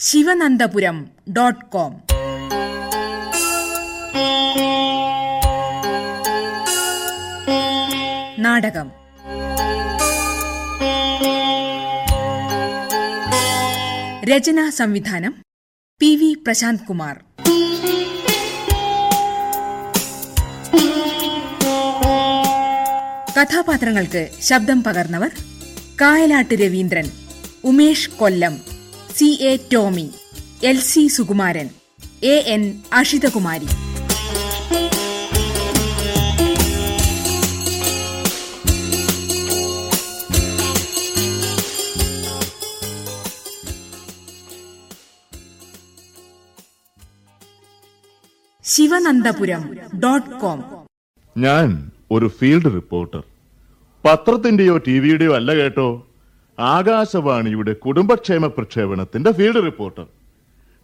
Sivanandapuram dot com. നാടകം. രചനാ സംവിധാനം പി വി പ്രശാന്ത് കുമാർ. കഥാപാത്രങ്ങൾക്ക് ശബ്ദം പകർന്നവർ Kayalat Raveendran Umesh Kollam. C A Tomy L C Sukumaran A N Ashithakumari. Dot com. ഞാൻ ഒരു ഫീൽഡ് റിപ്പോർട്ടർ. പത്രത്തിന്റെയോ ടിവിയുടെയോ അല്ല കേട്ടോ. ആകാശവാണിയുടെ കുടുംബക്ഷേമ പ്രക്ഷേപണത്തിന്റെ ഫീൽഡ് റിപ്പോർട്ടർ.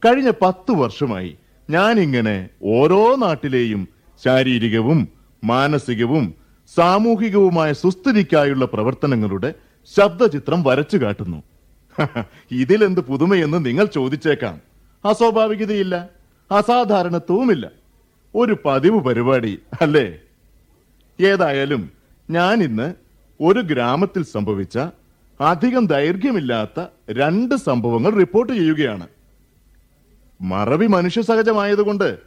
കഴിഞ്ഞ പത്ത് വർഷമായി ഞാൻ ഇങ്ങനെ ഓരോ നാട്ടിലെയും ശാരീരികവും മാനസികവും സാമൂഹികവുമായ സുസ്ഥിതിക്കായുള്ള പ്രവർത്തനങ്ങളുടെ ശബ്ദചിത്രം വരച്ചു കാട്ടുന്നു. ഇതിലെന്ത് പുതുമയെന്ന് നിങ്ങൾ ചോദിച്ചേക്കാം. അസ്വാഭാവികതയില്ല അസാധാരണത്വവുമില്ല. ഒരു പതിവ് പരിപാടി അല്ലേ? ഏതായാലും ഞാൻ ഇന്ന് ഒരു ഗ്രാമത്തിൽ സംഭവിച്ച അധികം ദൈർഘ്യമില്ലാത്ത രണ്ട് സംഭവങ്ങൾ റിപ്പോർട്ട് ചെയ്യുകയാണ്. മറവി മനുഷ്യ സഹജമായതുകൊണ്ട്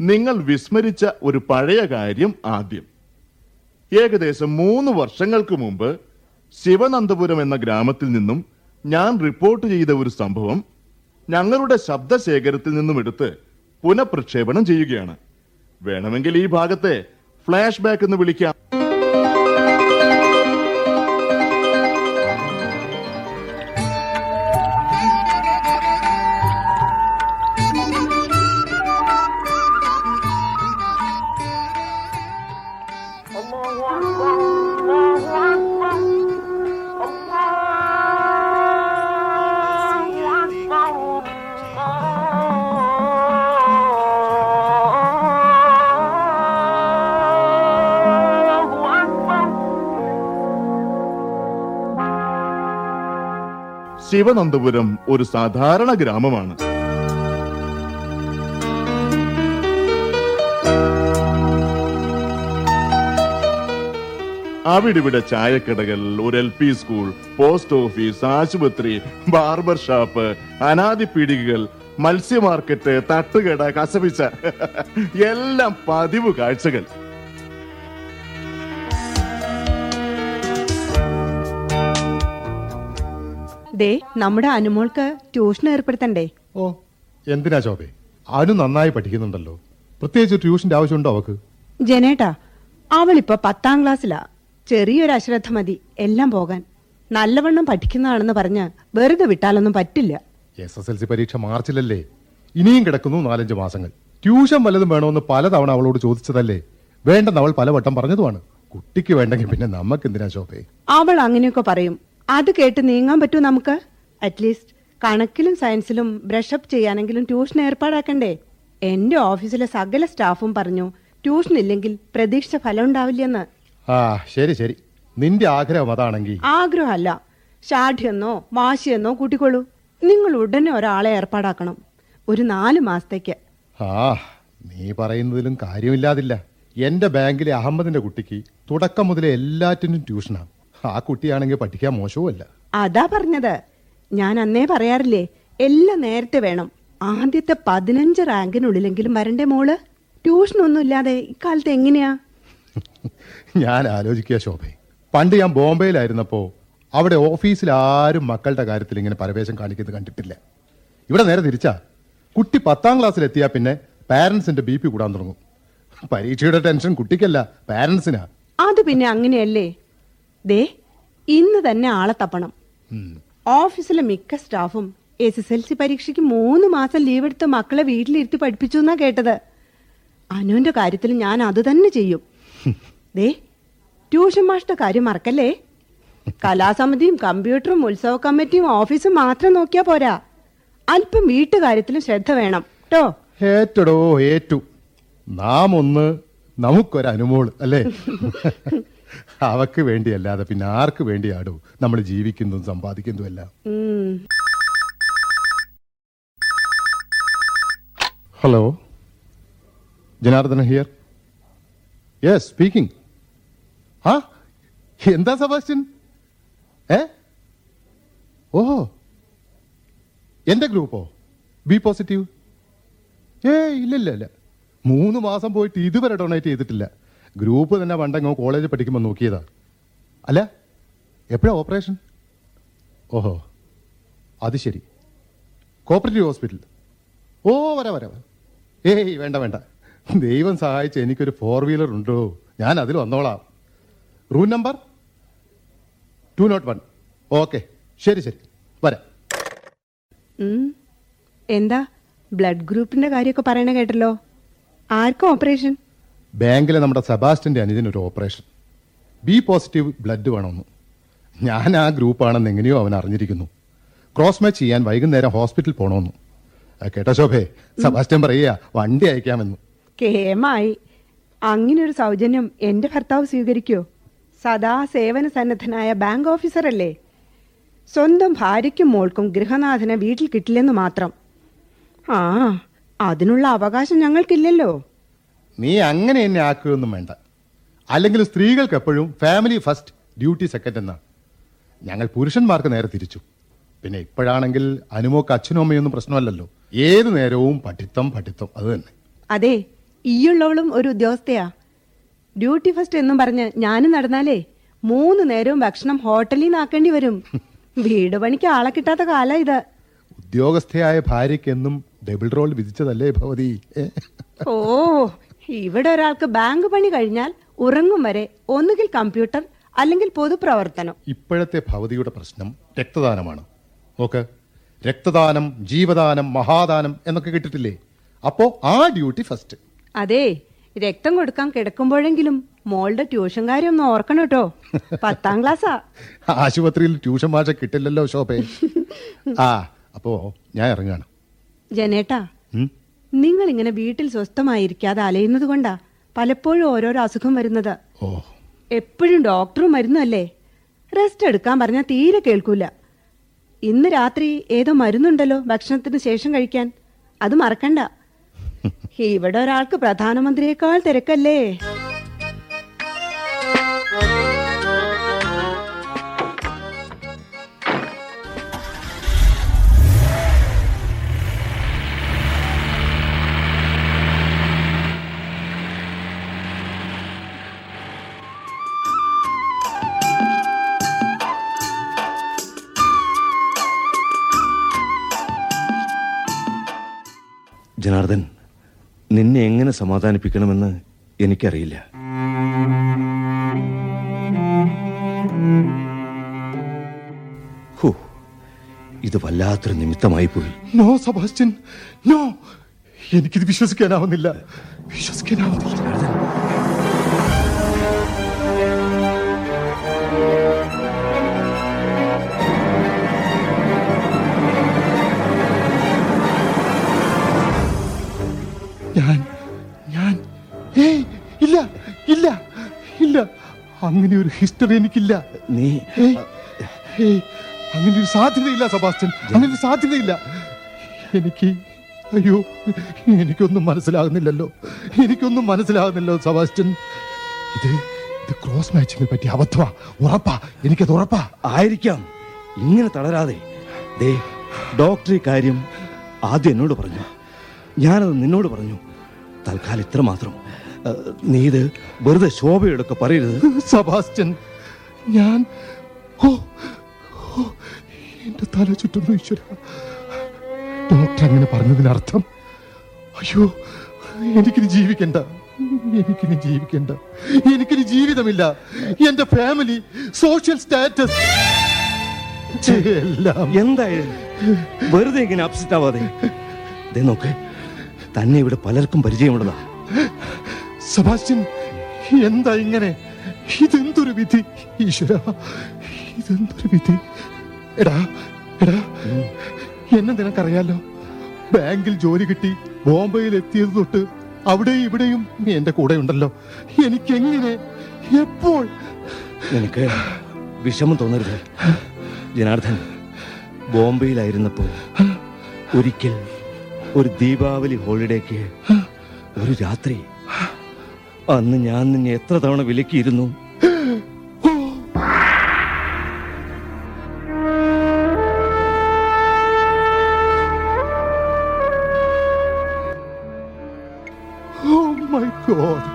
നിങ്ങൾ വിസ്മരിച്ച ഒരു പഴയ കാര്യം ആദ്യം. ഏകദേശം മൂന്ന് വർഷങ്ങൾക്ക് മുമ്പ് ശിവനന്ദപുരം എന്ന ഗ്രാമത്തിൽ നിന്നും ഞാൻ റിപ്പോർട്ട് ചെയ്ത ഒരു സംഭവം ഞങ്ങളുടെ ശബ്ദശേഖരത്തിൽ നിന്നും എടുത്ത് പുനഃപ്രക്ഷേപണം ചെയ്യുകയാണ്. വേണമെങ്കിൽ ഈ ഭാഗത്തെ ഫ്ലാഷ് ബാക്ക് എന്ന് വിളിക്കാം. ശിവനന്ദപുരം ഒരു സാധാരണ ഗ്രാമമാണ്. അവിടിവിടെ ചായക്കടകൾ ഒരു L P school post office ആശുപത്രി ബാർബർ ഷാപ്പ് അനാദി പീടികകൾ മത്സ്യ മാർക്കറ്റ് തട്ടുകട കസവിച്ച എല്ലാം പതിവ് കാഴ്ചകൾ ദേ നമ്മുടെ അനുമോൾക്ക് ട്യൂഷൻ ഏർപ്പെടുത്തണ്ടേ? ഓ എന്തിനാ ശോഭേ? അനു നന്നായി പഠിക്കുന്നുണ്ടല്ലോ. പ്രത്യേകിച്ച് ട്യൂഷന്റെ ആവശ്യമുണ്ടോ അവക്ക്? ജനേട്ടാ അവളിപ്പോ പത്താം ക്ലാസ്സിലാ. ചെറിയൊരു അശ്രദ്ധ മതി എല്ലാം പോകാൻ. നല്ലവണ്ണം പഠിക്കുന്നതാണെന്ന് പറഞ്ഞ് വെറുതെ വിട്ടാലൊന്നും പറ്റില്ല. എസ് എസ് എൽ സി പരീക്ഷ മാർച്ചിലല്ലേ? ഇനിയും കിടക്കുന്നു നാലഞ്ച് മാസങ്ങൾ. ട്യൂഷൻ വല്ലതും വേണമെന്ന് പലതവണ അവളോട് ചോദിച്ചതല്ലേ? വേണ്ടെന്ന് അവൾ പലവട്ടം പറഞ്ഞതുമാണ്. കുട്ടിക്ക് വേണ്ടെങ്കിൽ പിന്നെ നമുക്ക് എന്തിനാ ശോഭേ? അവൾ അങ്ങനെയൊക്കെ പറയും. അത് കേട്ട് നീങ്ങാൻ പറ്റൂ നമുക്ക്? അറ്റ്ലീസ്റ്റ് കണക്കിലും സയൻസിലും ബ്രഷപ്പ് ചെയ്യാനെങ്കിലും ട്യൂഷൻ ഏർപ്പാടാക്കണ്ടേ? എന്റെ ഓഫീസിലെ സകല സ്റ്റാഫും പറഞ്ഞു ട്യൂഷൻ ഇല്ലെങ്കിൽ പ്രതീക്ഷിച്ച ഫലം ഉണ്ടാവില്ലെന്ന്. ആ ശരി ശരി. നിന്റെ ആഗ്രഹം അതാണെങ്കിൽ. ആഗ്രഹമല്ല. ഷാഠ്യെന്നോ വാശിയെന്നോ കൂട്ടിക്കൊള്ളൂ. നിങ്ങൾ ഉടനെ ഒരാളെ ഏർപ്പാടാക്കണം. ഒരു നാല് മാസത്തേക്ക്. ആ നീ പറയുന്നതിലും കാര്യമില്ലാതില്ല. എന്റെ ബാങ്കിലെ അഹമ്മദിന്റെ കുട്ടിക്ക് തുടക്കം മുതലേ എല്ലാറ്റിനും ട്യൂഷനാണ് ആ കുട്ടിയാണെങ്കിൽ പഠിക്കാൻ മോശവുമല്ല. അതാ പറഞ്ഞത്. ഞാൻ അന്നേ പറയാറില്ലേ എല്ലാം നേരത്തെ വേണം. ആദ്യത്തെ പതിനഞ്ച് റാങ്കിനുള്ളിലെങ്കിലും വരണ്ടേ മോൾ? ട്യൂഷനൊന്നും ഇല്ലാതെ ഇക്കാലത്ത് എങ്ങനെയാ? ഞാൻ ആലോചിക്കുക ശോഭ. പണ്ട് ഞാൻ ബോംബെയിലായിരുന്നപ്പോ അവിടെ ഓഫീസിൽ ആരും മക്കളുടെ കാര്യത്തിൽ ഇങ്ങനെ പരവേശം കാണിക്കുന്നത് കണ്ടിട്ടില്ല. ഇവിടെ നേരെ തിരിച്ചാ. കുട്ടി പത്താം ക്ലാസ്സിൽ എത്തിയാ പിന്നെ പാരന്റ്സിന്റെ ബി പി കൂടാൻ തുടങ്ങും. പരീക്ഷയുടെ ടെൻഷൻ കുട്ടിക്കല്ല പാരന്റ്സിനാ അത് പിന്നെ അങ്ങനെയല്ലേ? ദേ ഇന്ന് തന്നെ ആളെ തപ്പണം. ഓഫീസിലെ മിക്ക സ്റ്റാഫും എസ് എസ് എൽ സി പരീക്ഷയ്ക്ക് മൂന്ന് മാസം ലീവ് എടുത്ത് മക്കളെ വീട്ടിലിരുത്തി പഠിപ്പിച്ചു എന്നാ കേട്ടത്. അനുവിന്റെ കാര്യത്തിൽ ഞാൻ അത് തന്നെ ചെയ്യും. ദേ ട്യൂഷൻ മാഷ്ട കാര്യം മറക്കല്ലേ? കലാസമിതിയും കമ്പ്യൂട്ടറും ഉത്സവ കമ്മിറ്റിയും ഓഫീസും മാത്രം നോക്കിയാ പോരാ. അല്പം വീട്ടുകാര്യത്തിലും ശ്രദ്ധ വേണം കേട്ടോ ഏറ്റടോ ഏറ്റു. നാം ഒന്ന് നമുക്കൊരു അനുമോൾ അല്ലേ? അവക്ക് വേണ്ടിയല്ലാതെ പിന്നെ ആർക്ക് വേണ്ടിയാടോ നമ്മൾ ജീവിക്കുന്നതും സമ്പാദിക്കുന്നതും എല്ലാം? Hello Janardhana here? Yes speaking ആ എന്താ സബാസ്റ്റ്യൻ? ഏ? ഓഹോ. എന്റെ ഗ്രൂപ്പോ? B positive? ഏ ഇല്ല ഇല്ല ഇല്ല. മൂന്ന് മാസം പോയിട്ട് ഇതുവരെ ഡൊണേറ്റ് ചെയ്തിട്ടില്ല. ഗ്രൂപ്പ് തന്നെ പണ്ടങ്ങ് കോളേജിൽ പഠിക്കുമ്പോൾ നോക്കിയതാ. അല്ല എപ്പോഴാണ് ഓപ്പറേഷൻ? ഓഹോ അത് ശരി. Cooperative hospital. ഓ വരാ വരാ ഏയ് വേണ്ട വേണ്ട. ദൈവം സഹായിച്ച് എനിക്കൊരു ഫോർ വീലർ ഉണ്ടോ? ഞാൻ അതിൽ വന്നോളാം. Room number two nought one okay ശരി ശരി. വരാം. എന്താ? ബ്ലഡ് ഗ്രൂപ്പിന്റെ കാര്യമൊക്കെ പറയണ കേട്ടല്ലോ. ആർക്കും ഓപ്പറേഷൻ ബാങ്കിലെ നമ്മുടെ സെബാസ്റ്റിന്റെ അനുജനൊരു ഓപ്പറേഷൻ. ബി പോസിറ്റീവ് ബ്ലഡ് വേണമെന്ന്. ഞാൻ ആ ഗ്രൂപ്പാണെന്ന് എങ്ങനെയോ അവൻ അറിഞ്ഞിരിക്കുന്നു. ക്രോസ് മാച്ച് ചെയ്യാൻ വൈകുന്നേരം ഹോസ്പിറ്റലിൽ പോകണമെന്ന് കേട്ടോ ശോഭേ സെബാസ്റ്റ്യൻ പറയുക വണ്ടി അയക്കാമെന്ന്. കേമായി. അങ്ങനെ ഒരു സൗജന്യം എന്റെ ഭർത്താവ് സ്വീകരിക്കോ? സദാ സേവന സന്നദ്ധനായ ബാങ്ക് ഓഫീസർ അല്ലേ സ്വന്തം ഭാര്യയ്ക്കും മോൾക്കും ഗൃഹനാഥനെ വീട്ടിൽ കിട്ടില്ലെന്ന് മാത്രം. ആ അതിനുള്ള അവകാശം ഞങ്ങൾക്കില്ലല്ലോ. നീ അങ്ങനെ എന്നെ ആക്കുകയൊന്നും വേണ്ട. അല്ലെങ്കിൽ സ്ത്രീകൾക്ക് എപ്പോഴും ഫാമിലി ഫസ്റ്റ് ഡ്യൂട്ടി സെക്കൻഡ് എന്നാണ്. ഞങ്ങൾ പുരുഷന്മാർക്ക് നേരെ തിരിച്ചു. പിന്നെ ഇപ്പോഴാണെങ്കിൽ അനുമോക്ക് അച്ഛനും അമ്മയൊന്നും പ്രശ്നമല്ലല്ലോ. ഏത് നേരവും പഠിത്തം പഠിത്തം അത് തന്നെ. അതെ ഈയുള്ളവളും ഒരു ഉദ്യോഗസ്ഥയാ. ഡ്യൂട്ടി ഫസ്റ്റ് എന്നും പറഞ്ഞ് ഞാനും നടന്നാലേ മൂന്ന് നേരവും ഭക്ഷണം ഹോട്ടലിൽ നിന്നാക്കേണ്ടി വരും. വീട് പണിക്ക് ആളെ കിട്ടാത്ത കാല ഇത്. ഉദ്യോഗസ്ഥയായ ഭാര്യയ്ക്ക് എന്നും ഡബിൾ റോൾ വിധിച്ചതല്ലേ ഭവതി? ഓ ഇവിടെ ഒരാൾക്ക് ബാങ്ക് പണി കഴിഞ്ഞാൽ ഉറങ്ങും വരെ ഒന്നുകിൽ കമ്പ്യൂട്ടർ അല്ലെങ്കിൽ പൊതുപ്രവർത്തനം. ഇപ്പോഴത്തെ ഭവതിയുടെ പ്രശ്നം രക്തദാനമാണ്. നോക്ക് രക്തദാനം ജീവദാനം മഹാദാനം എന്നൊക്കെ കിട്ടിട്ടില്ലേ? അപ്പോ ആ ഡ്യൂട്ടി ഫസ്റ്റ് അതെ രക്തം കൊടുക്കാൻ കിടക്കുമ്പോഴെങ്കിലും മോളുടെ ട്യൂഷൻ കാര്യം ഒന്ന് ഓർക്കണം കേട്ടോ. പത്താം ക്ലാസ്സാ. ആശുപത്രിയിൽ ട്യൂഷൻ മാഷ കിട്ടില്ലല്ലോ ശോഭേ ആ അപ്പോ ഞാൻ ഇറങ്ങാണ്. ജനേട്ടാ? നിങ്ങൾ ഇങ്ങനെ വീട്ടിൽ സ്വസ്ഥമായിരിക്കാതെ അലയുന്നത് കൊണ്ടാ പലപ്പോഴും ഓരോരോ അസുഖം വരുന്നത്. എപ്പോഴും ഡോക്ടറും മരുന്നല്ലേ റെസ്റ്റ് എടുക്കാൻ പറഞ്ഞാൽ തീരെ കേൾക്കൂല. ഇന്ന് രാത്രി ഏതോ മരുന്നുണ്ടല്ലോ ഭക്ഷണത്തിന് ശേഷം കഴിക്കാൻ. അത് മറക്കണ്ട. ഇവിടെ ഒരാൾക്ക് പ്രധാനമന്ത്രിയേക്കാൾ തിരക്കല്ലേ? സമാധാനിപ്പിക്കണമെന്ന് എനിക്കറിയില്ല. ഇത് വല്ലാത്തൊരു നിമിത്തമായി പോയി. No Sebastian no. എനിക്കിത് വിശ്വസിക്കാനാവുന്നില്ല. വിശ്വസിക്കാനാവുന്നില്ല. അങ്ങനെ ഒരു ഹിസ്റ്ററി എനിക്കില്ല. നീ അങ്ങനെ ഒരു സാധ്യതയില്ല സബാസ്റ്റ്യൻ. അങ്ങനെ ഒരു സാധ്യതയില്ല. എനിക്ക് അയ്യോ എനിക്കൊന്നും മനസ്സിലാകുന്നില്ലല്ലോ. എനിക്കൊന്നും മനസ്സിലാകുന്നില്ലോ സബാസ്റ്റ്യൻ. ഇത് ഇത് ക്രോസ് മാച്ചിനെ പറ്റി അബദ്ധമാ. ഉറപ്പാ. എനിക്കത് ഉറപ്പാ. ആയിരിക്കാം. ഇങ്ങനെ തളരാതെ. ദേ ഡോക്ടർ ഈ കാര്യം ആദ്യം എന്നോട് പറഞ്ഞു. ഞാനത് നിന്നോട് പറഞ്ഞു. തൽക്കാലം ഇത്ര മാത്രം നീ ഇത് വെറുതെ ശോഭയോടൊക്കെ പറയരുത്. സബാസ്റ്റ്യൻ ഞാൻ ഓ എന്റെ തല ചുറ്റുന്നു ഈശ്വര. ഡോക്ടർ അങ്ങനെ പറഞ്ഞതിനർത്ഥം അയ്യോ എനിക്കിനി ജീവിക്കണ്ട എനിക്കിനി ജീവിക്കണ്ട എനിക്കിനി ജീവിതമില്ല. എന്റെ ഫാമിലി സോഷ്യൽ സ്റ്റാറ്റസ് എല്ലാം എന്തായാലും വെറുതെ ഇങ്ങനെ അപ്സെറ്റ് ആവാതെ. നോക്ക് തന്നെ ഇവിടെ പലർക്കും പരിചയമുള്ളതാ. സെബാസ്റ്റ്യൻ എന്താ ഇങ്ങനെ? ഇതെന്തൊരു വിധി? ഈശ്വര ഇതെന്തൊരു വിധി? എടാ എടാ എന്നെ നിനക്കറിയാലോ? ബാങ്കിൽ ജോലി കിട്ടി ബോംബെയിൽ എത്തിയത് തൊട്ട് അവിടെയും ഇവിടെയും നീ എന്റെ കൂടെ ഉണ്ടല്ലോ. എനിക്ക് എനിക്കെങ്ങനെ? എപ്പോൾ? എനിക്ക് വിഷമം തോന്നരുത്. ജനാർദ്ദൻ ബോംബെയിലായിരുന്നപ്പോൾ ഒരിക്കൽ ഒരു ദീപാവലി ഹോളിഡേക്ക് ഒരു രാത്രി അന്ന് ഞാൻ നിന്നെ എത്ര തവണ വിലക്കിയിരുന്നു? ഗോഡ്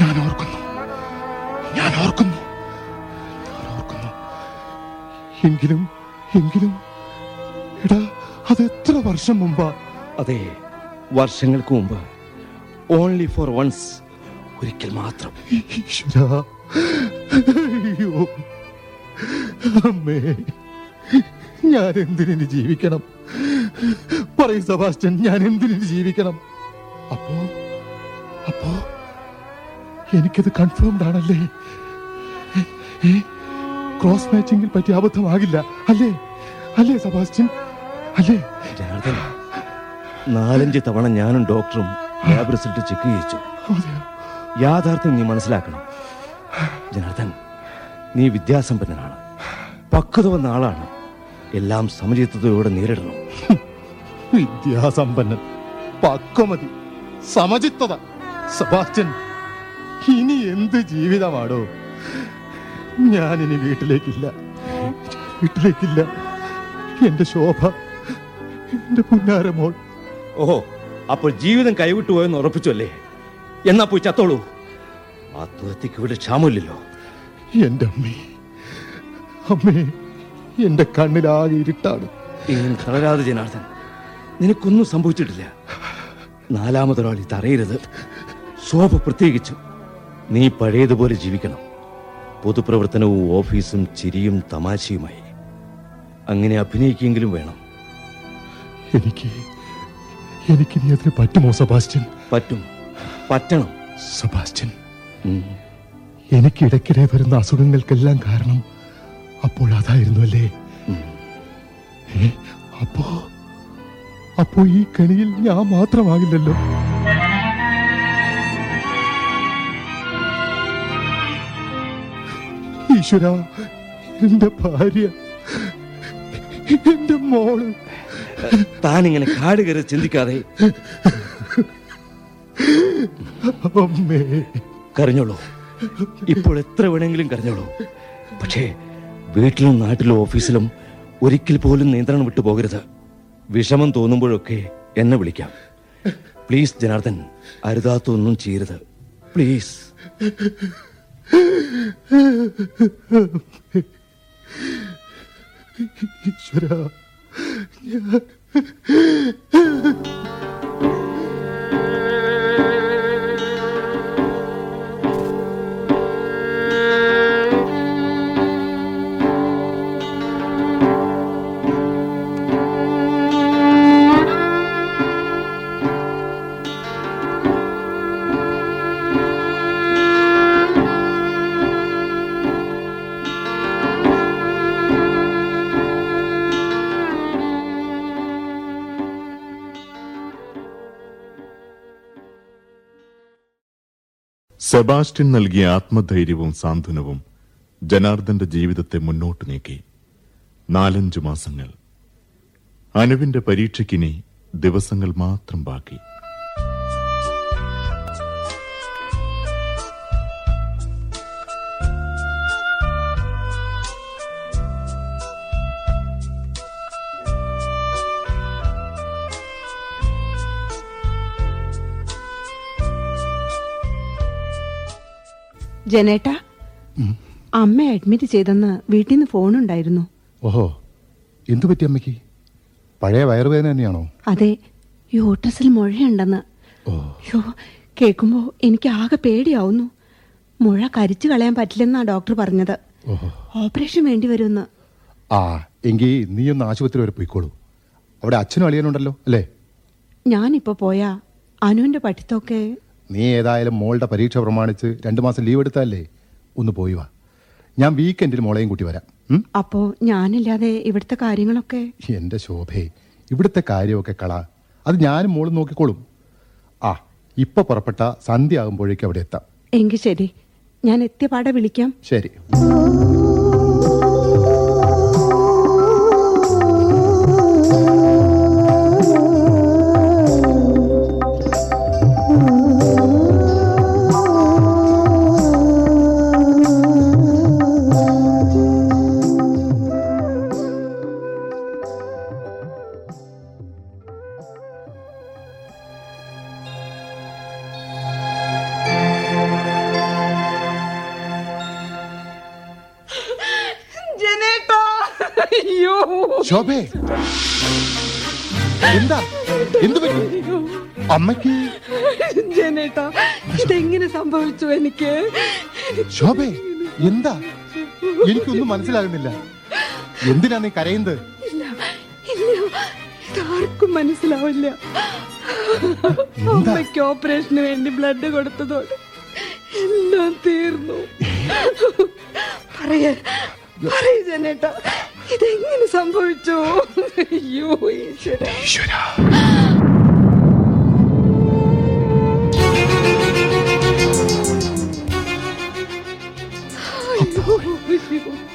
ഞാൻ ഓർക്കുന്നു. ഞാൻ ഓർക്കുന്നു. ഞാൻ ഓർക്കുന്നു. എങ്കിലും എങ്കിലും. എടാ അത് എത്ര വർഷം മുമ്പാ? അതെ വർഷങ്ങൾക്ക് മുമ്പ്. ഓൺലി ഫോർ വൺസ് ഒരിക്കൽ മാത്രം. അയ്യോ. അമ്മേ. ഞാൻ എന്തിനു ജീവിക്കണം? പറയും സബാസ്റ്റ്യൻ ഞാൻ എന്തിനു ജീവിക്കണം? അപ്പോ? അപ്പോ? എനിക്കത് കൺഫേംഡ് ആണല്ലേ? ക്രോസ് മാച്ചിങ്ങിൽ പറ്റിയ അബദ്ധമാകില്ല. അല്ലേ? അല്ലേ സബാസ്റ്റ്യൻ? അല്ലേ? നാലഞ്ച് തവണ ഞാനും ഡോക്ടറും ലാബ് റിസൾട്ട് ചെക്ക് ചെയ്യിച്ചു. യാഥാർത്ഥ്യം നീ മനസ്സിലാക്കണം. ജനാർദ്ദൻ നീ വിദ്യാസമ്പന്നനാണ്. പക്വത വന്ന ആളാണ്. എല്ലാം സമചിത്വതയോടെ നേരിടണം. വിദ്യാസമ്പന്നൻ പക്വമതി സമചിത്തത. സബാസ്റ്റ്യൻ ഇനി എന്ത് ജീവിതമാടോ? ഞാനിനി വീട്ടിലേക്കില്ല. വീട്ടിലേക്കില്ല. എന്റെ ശോഭ എന്റെ പുന്നാരമോൾ. ഓഹോ അപ്പോൾ ജീവിതം കൈവിട്ടു പോയെന്ന് ഉറപ്പിച്ചു അല്ലേ എന്നാ പോയി ചത്തോളൂ. ആത്മഹത്യക്ക് ഇവിടെ ക്ഷാമമില്ലല്ലോ. എന്റെ അമ്മേ അമ്മേ എന്റെ കണ്ണിലാകെ ഇരുട്ടാണ്. ഇങ്ങനെ കളരാതെ ജനാർദ്ദൻ നിനക്കൊന്നും സംഭവിച്ചിട്ടില്ല. നാലാമതൊരാൾ ഇത് അറിയരുത് ശോഭ പ്രത്യേകിച്ചു. നീ പഴയതുപോലെ ജീവിക്കണം. പൊതുപ്രവർത്തനവും ഓഫീസും ചിരിയും തമാശയുമായി. അങ്ങനെ അഭിനയിക്കെങ്കിലും വേണം. എനിക്ക് എനിക്ക് അതിന് പറ്റുമോ സബാസ്റ്റ്യൻ? പറ്റും. പറ്റണം. സബാസ്റ്റ്യൻ ഉം. എനിക്ക് ഇടയ്ക്കിടെ വരുന്ന അസുഖങ്ങൾക്കെല്ലാം കാരണം അപ്പോൾ അതായിരുന്നു അല്ലേ അപ്പോ? അപ്പോ ഈ കണിയിൽ ഞാൻ മാത്രമാകില്ലല്ലോ. ഈശ്വര എന്റെ ഭാര്യ എന്റെ മോൾ താൻ ഇങ്ങനെ കാട് കയറി ചിന്തിക്കാതെ. കരഞ്ഞോളൂ. ഇപ്പോൾ എത്ര വേണമെങ്കിലും കരഞ്ഞോളൂ. പക്ഷേ വീട്ടിലും നാട്ടിലും ഓഫീസിലും ഒരിക്കൽ പോലും നിയന്ത്രണം വിട്ടു പോകരുത്. വിഷമം തോന്നുമ്പോഴൊക്കെ എന്നെ വിളിക്കാം. പ്ലീസ് ജനാർദ്ദൻ അരുതാത്തൊന്നും ചെയ്യരുത്. പ്ലീസ്. ഈശ്വര. 娘 സെബാസ്റ്റ്യൻ നൽകിയ ആത്മധൈര്യവും സാന്ത്വനവും ജനാർദ്ദന്റെ ജീവിതത്തെ മുന്നോട്ട് നീക്കി. നാലഞ്ചു മാസങ്ങൾ. അനുവിന്റെ പരീക്ഷയ്ക്കിനി ദിവസങ്ങൾ മാത്രം ബാക്കി. ജനേട്ടാ അമ്മ അഡ്മിറ്റ് ചെയ്തെന്ന് വീട്ടിൽ നിന്ന് ഫോൺ ഫോണുണ്ടായിരുന്നു. ഓഹോ എന്തു പറ്റി അമ്മയ്ക്ക്? പഴയ വയറുവേദന തന്നെയാണോ? അതെ യൂട്ടസിൽ മുഴയുണ്ടെന്ന്. ഓ. യോ കേൾക്കുമ്പോ എനിക്ക് ആകെ പേടിയാവുന്നു. മുഴ കരിച്ചു കളയാൻ പറ്റില്ലെന്നാ ഡോക്ടർ പറഞ്ഞത്. ഓപ്പറേഷൻ വേണ്ടി വരുമെന്ന്. ആ എങ്കിൽ നീ ഒന്ന് ആശുപത്രി വരെ പോയിക്കോളൂ. അവിടെ അച്ഛനും അളിയനുണ്ടല്ലോ അല്ലേ? ഞാനിപ്പോ പോയാ അനുവിന്റെ പഠിത്തമൊക്കെ നീ ഏതായാലും മോളുടെ പരീക്ഷ പ്രമാണിച്ച് രണ്ടു മാസം ലീവ് എടുത്താലേ? ഒന്ന് പോയി വാ. ഞാൻ വീക്കെൻഡിൽ മോളെയും കൂട്ടി വരാം. അപ്പോ ഞാനില്ലാതെ ഇവിടുത്തെ കാര്യങ്ങളൊക്കെ? എന്റെ ശോഭേ ഇവിടുത്തെ കാര്യമൊക്കെ കള. അത് ഞാനും മോളും നോക്കിക്കോളും. ആ ഇപ്പൊ പുറപ്പെട്ട സന്ധ്യ ആകുമ്പോഴേക്കും അവിടെ എത്താം. എങ്കിൽ ശരി. ഞാൻ എത്തിയ പാടെ വിളിക്കാം. ശരി. അമ്മയ്ക്ക് ജനേട്ടാ ഇതെങ്ങനെ സംഭവിച്ചു എനിക്ക്? ശോഭേ എന്താ? എനിക്കൊന്നും മനസ്സിലാകുന്നില്ല. എന്തിനാ നീ കരയുന്നത്? ഇതാർക്കും മനസ്സിലാവില്ല. അമ്മയ്ക്ക് ഓപ്പറേഷന് വേണ്ടി ബ്ലഡ് കൊടുത്തതോടെ എല്ലാം തീർന്നു. പറയ പറയ ജനേട്ടാ ഇതെങ്ങനെ സംഭവിച്ചു? അയ്യോ ഈശ്വര.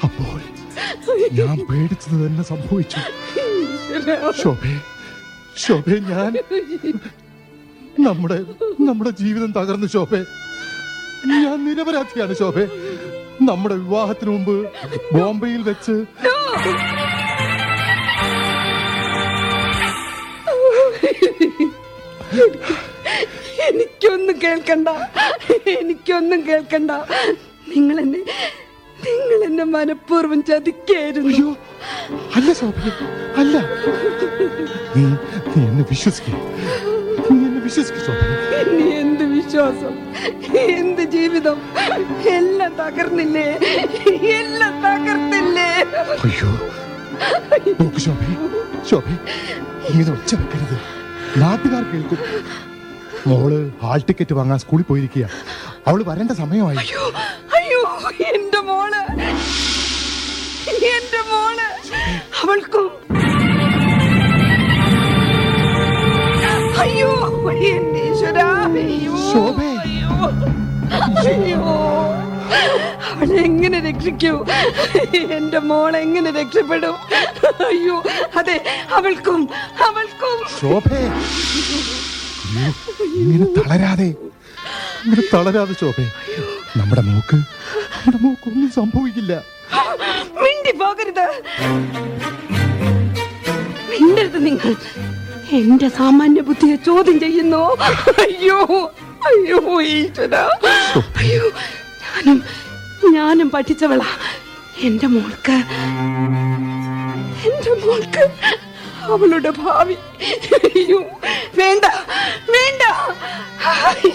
അപ്പോൾ ഞാൻ പേടിച്ചത് തന്നെ സംഭവിച്ചു. ശോഭേ ശോഭേ ഞാൻ നമ്മുടെ നമ്മുടെ ജീവിതം തകർന്നു ശോഭേ. ഞാൻ നിരപരാധിയാണ് ശോഭേ. നമ്മുടെ വിവാഹത്തിന് മുമ്പ് ബോംബെയിൽ വെച്ച് എനിക്കൊന്നും കേൾക്കണ്ട. എനിക്കൊന്നും കേൾക്കണ്ട. നിങ്ങൾ എന്നെ നിങ്ങൾ എന്നെ മനഃപൂർവം ചതിക്കായിരുന്നു. അല്ല ശോഭേ അല്ല. നീ നീ എന്നെ വിശ്വസിക്കേ. നീ എന്നെ വിശ്വസിക്കും ശോഭേ ഇനി എന്ത് വിശ്വാസം? എന്ത് ജീവിതം? എല്ലാം തകർന്നില്ലേ? എല്ലാം തകർന്നില്ലേ അയ്യോ. നോക്ക് ശോഭി ശോഭി ഇങ്ങനെ ഒച്ച വെക്കരുത്. നാട്ടുകാർ കേൾക്കും. മോൾ ഹാൾ ടിക്കറ്റ് വാങ്ങാൻ സ്കൂളിൽ പോയിരിക്കുക അവൾ വരേണ്ട സമയമായി. അയ്യോ. എന്റെ മോൾ. എന്റെ മോൾ. അവൾക്കും? അയ്യോ എന്റെ ഈശ്വരാ അയ്യോ. അയ്യോ. അവളെ എങ്ങനെ രക്ഷിക്കൂ? എന്റെ മോൾ എങ്ങനെ രക്ഷപ്പെടും? അയ്യോ അതെ അവൾക്കും അവൾക്കും. ശോഭേ. ഇങ്ങനെ തളരാതെ ഇങ്ങനെ തളരാതെ ശോഭേ. നമ്മുടെ മോക്ക് നമ്മുടെ മോക്കൊന്നും സംഭവിക്കില്ല. മിണ്ടി പോകരുത്. മിണ്ടരുത് നിങ്ങൾ. എന്റെ സാമാന്യ ബുദ്ധിയെ ചോദ്യം ചെയ്യുന്നു. അയ്യോ അയ്യോ ഈശ്വര. അയ്യോ ഞാനും ഞാനും പഠിച്ചവളാ. എന്റെ മോൾക്ക് എന്റെ മോൾക്ക് അവളുടെ ഭാവി. വേണ്ട വേണ്ട.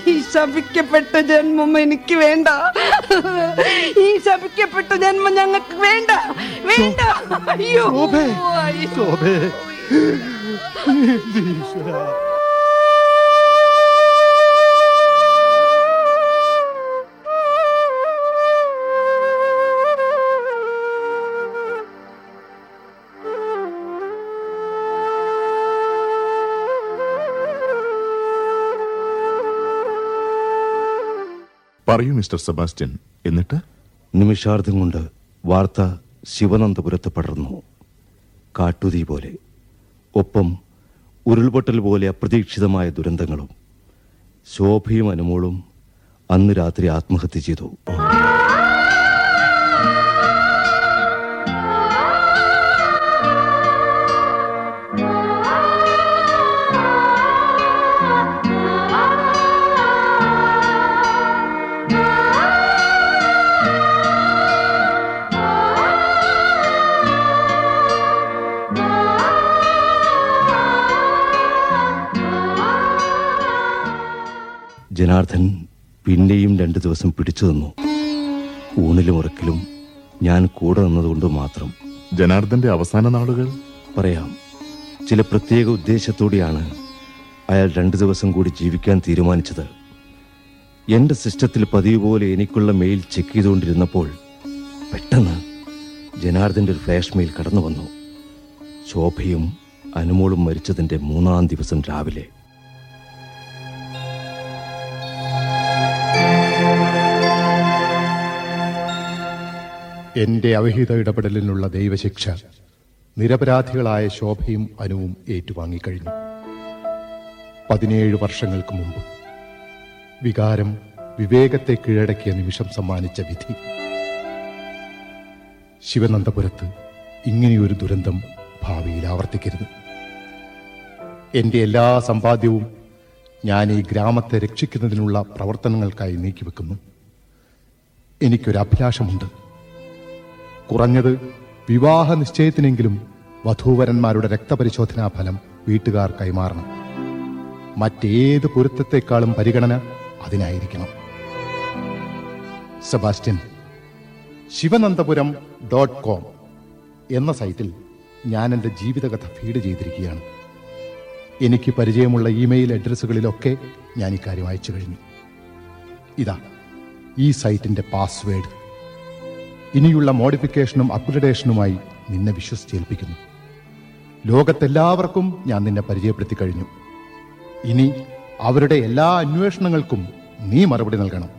ഈ ശപിക്കപ്പെട്ട ജന്മം എനിക്ക് വേണ്ട. ഈ ശപിക്കപ്പെട്ട ജന്മം ഞങ്ങൾക്ക് വേണ്ട. വേണ്ട. അയ്യോ. അയ്യോ. പറയൂ മിസ്റ്റർ സെബാസ്റ്റ്യൻ. എന്നിട്ട്? നിമിഷാർദ്ധം കൊണ്ട് വാർത്ത ശിവനന്തപുരത്ത് പടർന്നു. കാട്ടുതീ പോലെ. ഒപ്പം ഉരുൾപൊട്ടൽ പോലെ അപ്രതീക്ഷിതമായ ദുരന്തങ്ങളും ശോഭയും അനുമോളും അന്ന് രാത്രി ആത്മഹത്യ ചെയ്തു. ജനാർദ്ദൻ പിന്നെയും രണ്ടു ദിവസം പിടിച്ചു നിന്നു. ഊണിലും ഉറക്കിലും ഞാൻ കൂടെ നിന്നതുകൊണ്ട് മാത്രം. ജനാർദ്ദന്റെ അവസാന നാളുകൾ? പറയാം. ചില പ്രത്യേക ഉദ്ദേശത്തോടെയാണ് അയാൾ രണ്ടു ദിവസം കൂടി ജീവിക്കാൻ തീരുമാനിച്ചത്. എന്റെ സിസ്റ്റത്തിൽ പതിവ് പോലെ എനിക്കുള്ള മെയിൽ ചെക്ക് ചെയ്തുകൊണ്ടിരുന്നപ്പോൾ പെട്ടെന്ന് ജനാർദ്ദന്റെ ഒരു ഫ്ലാഷ് മെയിൽ കടന്നു വന്നു ശോഭയും അനുമോളും മരിച്ചതിന്റെ മൂന്നാം ദിവസം രാവിലെ. എന്റെ അവിഹിത ഇടപെടലിനുള്ള ദൈവശിക്ഷ നിരപരാധികളായ ശോഭയും അനുവും ഏറ്റുവാങ്ങിക്കഴിഞ്ഞു. പതിനേഴ് വർഷങ്ങൾക്ക് മുമ്പ്. വികാരം വിവേകത്തെ കീഴടക്കിയ നിമിഷം സമ്മാനിച്ച വിധി. ശിവനന്തപുരത്ത് ഇങ്ങനെയൊരു ദുരന്തം ഭാവിയിൽ ആവർത്തിക്കരുത്. എന്റെ എല്ലാ സമ്പാദ്യവും ഞാൻ ഈ ഗ്രാമത്തെ രക്ഷിക്കുന്നതിനുള്ള പ്രവർത്തനങ്ങൾക്കായി നീക്കിവെക്കുന്നു. എനിക്കൊരു അഭിലാഷമുണ്ട് കുറഞ്ഞത് വിവാഹ നിശ്ചയത്തിനെങ്കിലും വധൂവരന്മാരുടെ രക്തപരിശോധനാ ഫലം വീട്ടുകാർ കൈമാറണം. മറ്റേത് പൊരുത്തത്തെക്കാളും പരിഗണന അതിനായിരിക്കണം. സെബാസ്റ്റ്യൻ ശിവനന്തപുരം ഡോട്ട് കോം എന്ന സൈറ്റിൽ ഞാൻ എന്റെ ജീവിതകഥ ഫീഡ് ചെയ്തിരിക്കുകയാണ്. എനിക്ക് പരിചയമുള്ള ഇമെയിൽ അഡ്രസ്സുകളിലൊക്കെ ഞാൻ ഇക്കാര്യം അയച്ചു കഴിഞ്ഞു. ഇതാ ഈ സൈറ്റിന്റെ പാസ്വേഡ്. ഇനിയുള്ള മോഡിഫിക്കേഷനും അപ്ഗ്രഡേഷനുമായി നിന്നെ വിശ്വസിച്ചേൽപ്പിക്കുന്നു. ലോകത്തെല്ലാവർക്കും ഞാൻ നിന്നെ പരിചയപ്പെടുത്തി കഴിഞ്ഞു. ഇനി അവരുടെ എല്ലാ അന്വേഷണങ്ങൾക്കും നീ മറുപടി നൽകണം.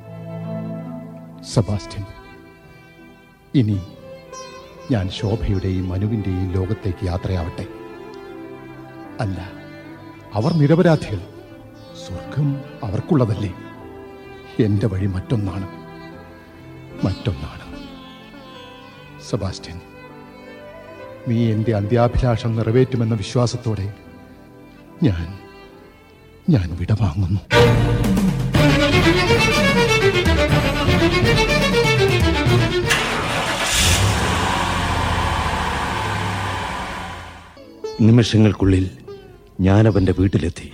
സെബാസ്റ്റ്യൻ ഇനി ഞാൻ ശോഭയുടെയും മനുവിന്റെയും ലോകത്തേക്ക് യാത്രയാവട്ടെ. അല്ല അവർ നിരപരാധികൾ. സ്വർഗം അവർക്കുള്ളതല്ലേ? എന്റെ വഴി മറ്റൊന്നാണ്. മറ്റൊന്നാണ്. സെബാസ്റ്റ്യൻ നീ എന്റെ അന്ത്യാഭിലാഷം നിറവേറ്റുമെന്ന വിശ്വാസത്തോടെ ഞാൻ ഞാൻ വിടവാങ്ങുന്നു. നിമിഷങ്ങൾക്കുള്ളിൽ ഞാനവന്റെ വീട്ടിലെത്തി.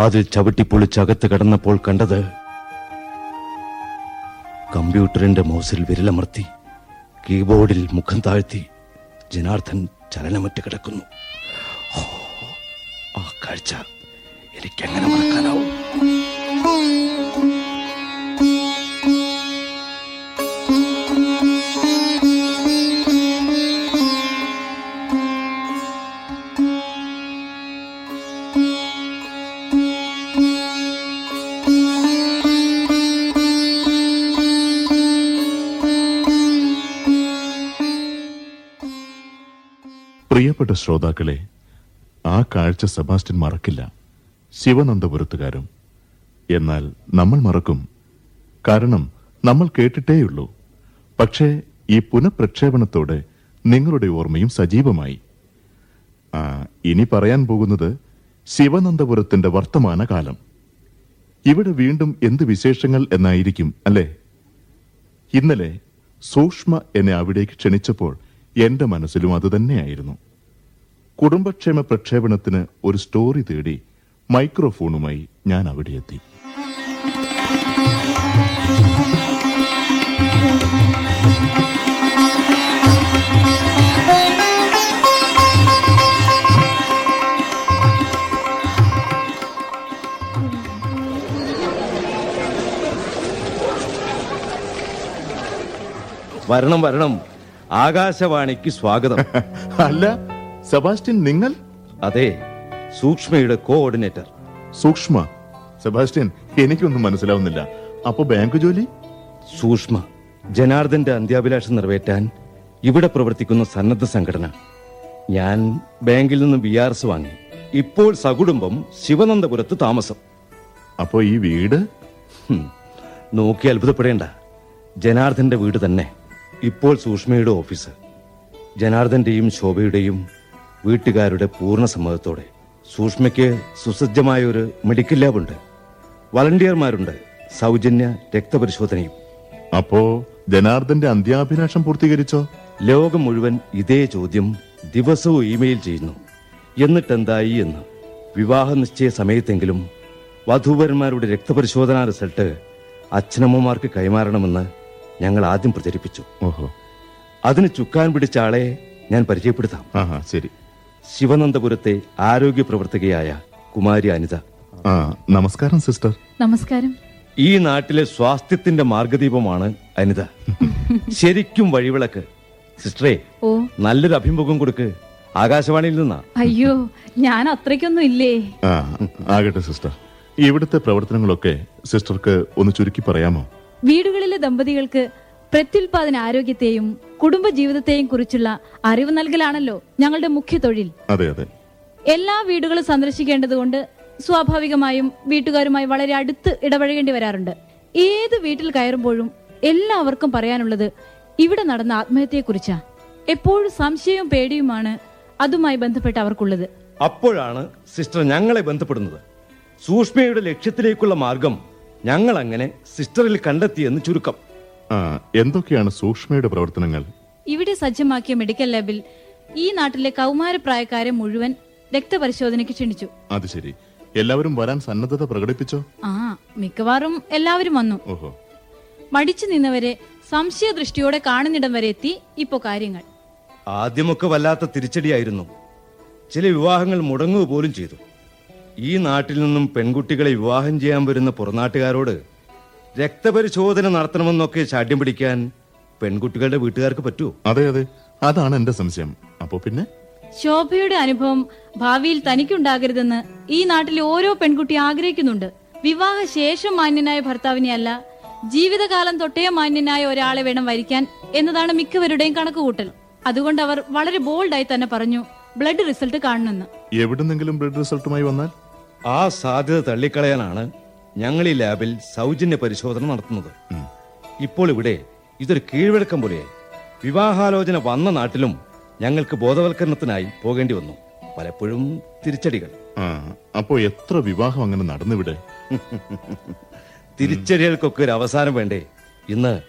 വാതിൽ ചവിട്ടിപ്പൊളിച്ചകത്ത് കടന്നപ്പോൾ കണ്ടത് കമ്പ്യൂട്ടറിന്റെ മൗസിൽ വിരലമർത്തി കീബോർഡിൽ മുഖം താഴ്ത്തി ജനാർദ്ദൻ ചലനമറ്റ് കിടക്കുന്നു. ആ കാഴ്ച എനിക്കെങ്ങനെ മറക്കാനാവും? പ്രിയപ്പെട്ട ശ്രോതാക്കളെ ആ കാഴ്ച സെബാസ്റ്റ്യൻ മറക്കില്ല. ശിവനന്ദപുരത്തുകാരും. എന്നാൽ നമ്മൾ മറക്കും. കാരണം നമ്മൾ കേട്ടിട്ടേയുള്ളൂ. പക്ഷേ ഈ പുനഃപ്രക്ഷേപണത്തോടെ നിങ്ങളുടെ ഓർമ്മയും സജീവമായി. ഇനി പറയാൻ പോകുന്നത് ശിവനന്ദപുരത്തിന്റെ വർത്തമാന കാലം ഇവിടെ വീണ്ടും എന്ത് വിശേഷങ്ങൾ എന്നായിരിക്കും അല്ലേ? ഇന്നലെ സൂക്ഷ്മ എന്നെ അവിടേക്ക് ക്ഷണിച്ചപ്പോൾ എന്റെ മനസ്സിലും അതുതന്നെയായിരുന്നു കുടുംബക്ഷേമ പ്രക്ഷേപണത്തിന് ഒരു സ്റ്റോറി തേടി മൈക്രോഫോണുമായി ഞാൻ അവിടെ എത്തി. വരണം വരണം. ആകാശവാണിക്ക് സ്വാഗതം. അല്ല സെബാസ്റ്റ്യൻ നിങ്ങൾ? അതെ സൂക്ഷ്മയുടെ കോർഡിനേറ്റർ സൂക്ഷ്മ? സെബാസ്റ്റ്യൻ എനിക്കൊന്നും മനസ്സിലാവുന്നില്ല. അപ്പൊ ബാങ്ക് ജോലി? സൂക്ഷ്മ ജനാർദ്ദന്റെ അന്ത്യാഭിലാഷം നിറവേറ്റാൻ ഇവിടെ പ്രവർത്തിക്കുന്ന സന്നദ്ധ സംഘടന. ഞാൻ ബാങ്കിൽ നിന്ന് ബി ആർ എസ് വാങ്ങി. ഇപ്പോൾ സകുടുംബം ശിവനന്ദപുരത്ത് താമസം. അപ്പോ ഈ വീട്? നോക്കി അത്ഭുതപ്പെടേണ്ട. ജനാർദ്ദന്റെ വീട് തന്നെ. ഇപ്പോൾ സൂക്ഷ്മയുടെ ഓഫീസ്. ജനാർദ്ദന്റെയും ശോഭയുടെയും വീട്ടുകാരുടെ പൂർണ സമ്മതത്തോടെ. സൂക്ഷ്മയ്ക്ക് സുസജ്ജമായ ഒരു മെഡിക്കൽ ലാബുണ്ട് വളണ്ടിയർമാരുണ്ട്. സൗജന്യ രക്തപരിശോധനയും. അപ്പോ ജനാർദ്ദന്റെ അന്ത്യാഭിലാഷം പൂർത്തീകരിച്ചോ? ലോകം മുഴുവൻ ഇതേ ചോദ്യം ദിവസവും ഇമെയിൽ ചെയ്യുന്നു. എന്നിട്ടെന്തായി എന്ന്. വിവാഹ നിശ്ചയ സമയത്തെങ്കിലും വധൂവരന്മാരുടെ രക്തപരിശോധനാ റിസൾട്ട് അച്ഛനമ്മമാർക്ക് കൈമാറണമെന്ന് ഞങ്ങൾ ആദ്യം പ്രചരിപ്പിച്ചു. ഓഹോ. അതിന് ചുക്കാൻ പിടിച്ച ആളെ ഞാൻ പരിചയപ്പെടുത്താം. ആഹാ ശരി. ശിവനന്ദപുരത്തെ ആരോഗ്യ പ്രവർത്തകയായ കുമാരി അനിത. ആ നമസ്കാരം സിസ്റ്റർ. നമസ്കാരം. ഈ നാട്ടിലെ സ്വാസ്ഥ്യത്തിന്റെ മാർഗദീപമാണ് അനിത. ശരിക്കും വഴിവിളക്ക്. സിസ്റ്ററെ ഓ. നല്ലൊരു അഭിമുഖം കൊടുക്ക്. ആകാശവാണിയിൽ നിന്നാ. അയ്യോ ഞാൻ അത്രയ്ക്കൊന്നും ഇല്ലേ? ആ ആകട്ടെ സിസ്റ്റർ. ഇവിടുത്തെ പ്രവർത്തനങ്ങളൊക്കെ സിസ്റ്റർക്ക് ഒന്ന് ചുരുക്കി പറയാമോ? വീടുകളിലെ ദമ്പതികൾക്ക് പ്രത്യുൽപാദന ആരോഗ്യത്തെയും കുടുംബജീവിതത്തെയും കുറിച്ചുള്ള അറിവ് നൽകലാണല്ലോ ഞങ്ങളുടെ മുഖ്യ തൊഴിൽ. അതെ അതെ. എല്ലാ വീടുകളും സന്ദർശിക്കേണ്ടതുകൊണ്ട് സ്വാഭാവികമായും വീട്ടുകാരുമായി വളരെ അടുത്ത് ഇടപഴകേണ്ടി വരാറുണ്ട്. ഏത് വീട്ടിൽ കയറുമ്പോഴും എല്ലാവർക്കും പറയാനുള്ളത് ഇവിടെ നടന്ന ആത്മഹത്യയെക്കുറിച്ചാ. എപ്പോഴും സംശയവും പേടിയുമാണ് അതുമായി ബന്ധപ്പെട്ട് അവർക്കുള്ളത്. അപ്പോഴാണ് സിസ്റ്റർ ഞങ്ങളെ ബന്ധപ്പെടുന്നത്. സൂക്ഷ്മയുടെ ലക്ഷ്യത്തിലേക്കുള്ള മാർഗം ഞങ്ങൾ അങ്ങനെ സിസ്റ്ററിൽ കണ്ടെത്തിയെന്ന് ചുരുക്കം. എന്തൊക്കെയാണ് സൂക്ഷ്മയുടെ പ്രവർത്തനങ്ങൾ? ഇവിടെ സജ്ജമാക്കിയ മെഡിക്കൽ ലാബിൽ ഈ നാട്ടിലെ കൗമാരപ്രായക്കാരെ മുഴുവൻ രക്തപരിശോധനയ്ക്ക് ക്ഷണിച്ചു. അത് ശരി. എല്ലാവരും വരാൻ സന്നദ്ധത പ്രകടിപ്പിച്ചോ? ആ മിക്കവാറും എല്ലാവരും വന്നു. ഓഹോ. മടിച്ചു നിന്നവരെ സംശയദൃഷ്ടിയോടെ കാണുന്നിടം വരെ എത്തി ഇപ്പോ കാര്യങ്ങൾ. ആദ്യമൊക്കെ വല്ലാത്ത തിരിച്ചടിയായിരുന്നു. ചില വിവാഹങ്ങൾ മുടങ്ങുക പോലും ചെയ്തു. ഈ നാട്ടിൽ നിന്നും പെൺകുട്ടികളെ വിവാഹം ചെയ്യാൻ വരുന്ന പുറനാട്ടുകാരോട് രക്തപരിശോധന നടത്തണമെന്നൊക്കെ ചാഠ്യം പിടിക്കാൻ പെൺകുട്ടികളുടെ വീട്ടുകാർക്ക് പറ്റുമോ അതെ അതെ. അതാണ് എന്റെ സംശയം. അപ്പോ പിന്നെ? ശോഭയുടെ അനുഭവം ഭാവിയിൽ തനിക്കുണ്ടാകരുതെന്ന് ഈ നാട്ടിലെ ഓരോ പെൺകുട്ടി ആഗ്രഹിക്കുന്നുണ്ട്. വിവാഹ ശേഷം മാന്യനായ ഭർത്താവിനെ അല്ല ജീവിതകാലം തൊട്ടേ മാന്യനായ ഒരാളെ വേണം വരിക്കാൻ എന്നതാണ് മിക്കവരുടെയും കണക്കുകൂട്ടൽ. അതുകൊണ്ട് അവർ വളരെ ബോൾഡായി തന്നെ പറഞ്ഞു ബ്ലഡ് റിസൾട്ട് കാണണമെന്ന് എവിടുന്നെങ്കിലും ബ്ലഡ് റിസൾട്ടുമായി വന്നാൽ ആ സാധ്യത തള്ളിക്കളയാനാണ് ഞങ്ങൾ ഈ ലാബിൽ സൗജന്യ പരിശോധന നടത്തുന്നത്. ഇപ്പോൾ ഇവിടെ ഇതൊരു കീഴ്വഴക്കം പോലെയായി. വിവാഹാലോചന വന്ന നാട്ടിലും ഞങ്ങൾക്ക് ബോധവൽക്കരണത്തിനായി പോകേണ്ടി വന്നു. പലപ്പോഴും തിരിച്ചടികൾ. അപ്പോ എത്ര വിവാഹം അങ്ങനെ നടന്നിവിടെ? തിരിച്ചടികൾക്കൊക്കെ ഒരു അവസാനം വേണ്ടേ? ഇന്ന്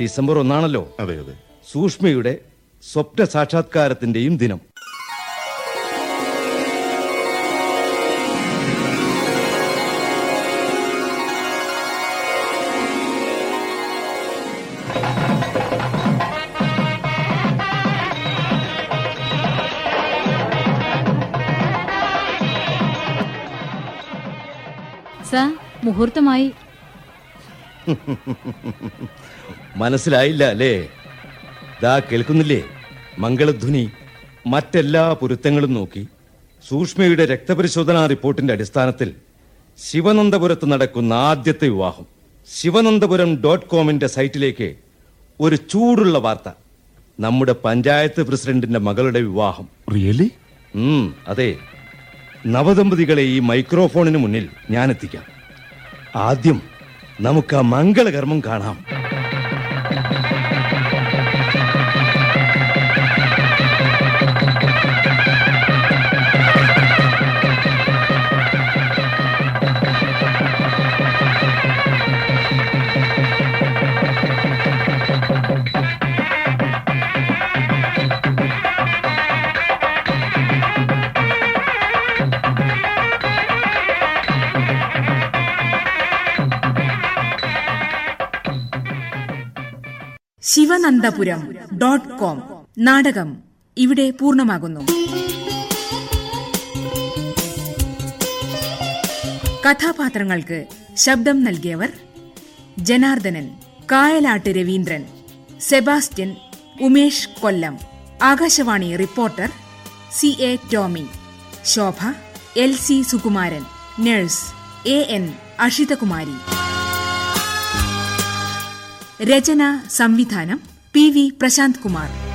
ഡിസംബർ ഒന്നാണല്ലോ. അതെ അതെ. സൂക്ഷ്മയുടെ സ്വപ്ന സാക്ഷാത്കാരത്തിന്റെയും ദിനം. സാർ മുഹൂർത്തമായി. മനസ്സിലായില്ല അല്ലേ? ദാ കേൾക്കുന്നില്ലേ? മംഗളധ്വനി മറ്റെല്ലാ പൊരുത്തങ്ങളും നോക്കി സൂക്ഷ്മയുടെ രക്തപരിശോധനാ റിപ്പോർട്ടിന്റെ അടിസ്ഥാനത്തിൽ ശിവനന്ദപുരത്ത് നടക്കുന്ന ആദ്യത്തെ വിവാഹം. ശിവനന്ദപുരം ഡോട്ട് കോമിന്റെ സൈറ്റിലേക്ക് ഒരു ചൂടുള്ള വാർത്ത. നമ്മുടെ പഞ്ചായത്ത് പ്രസിഡന്റിന്റെ മകളുടെ വിവാഹം. റിയലി അതെ. നവദമ്പതികളെ ഈ മൈക്രോഫോണിന് മുന്നിൽ ഞാൻ എത്തിക്കാം ആദ്യം നമുക്ക് ആ മംഗളകർമ്മം കാണാം. Shivanandapuram dot com. നാടകം ഇവിടെ പൂർണമാകുന്നു. കഥാപാത്രങ്ങൾക്ക് ശബ്ദം നൽകിയവർ Janardhanan Kayalat Raveendran Sebastian Umesh Kollam Akashvani reporter C A Tomy Shobha L C Sukumaran nurse A N Ashithakumari. രചന സംവിധാനം പി വി പ്രശാന്ത് കുമാർ.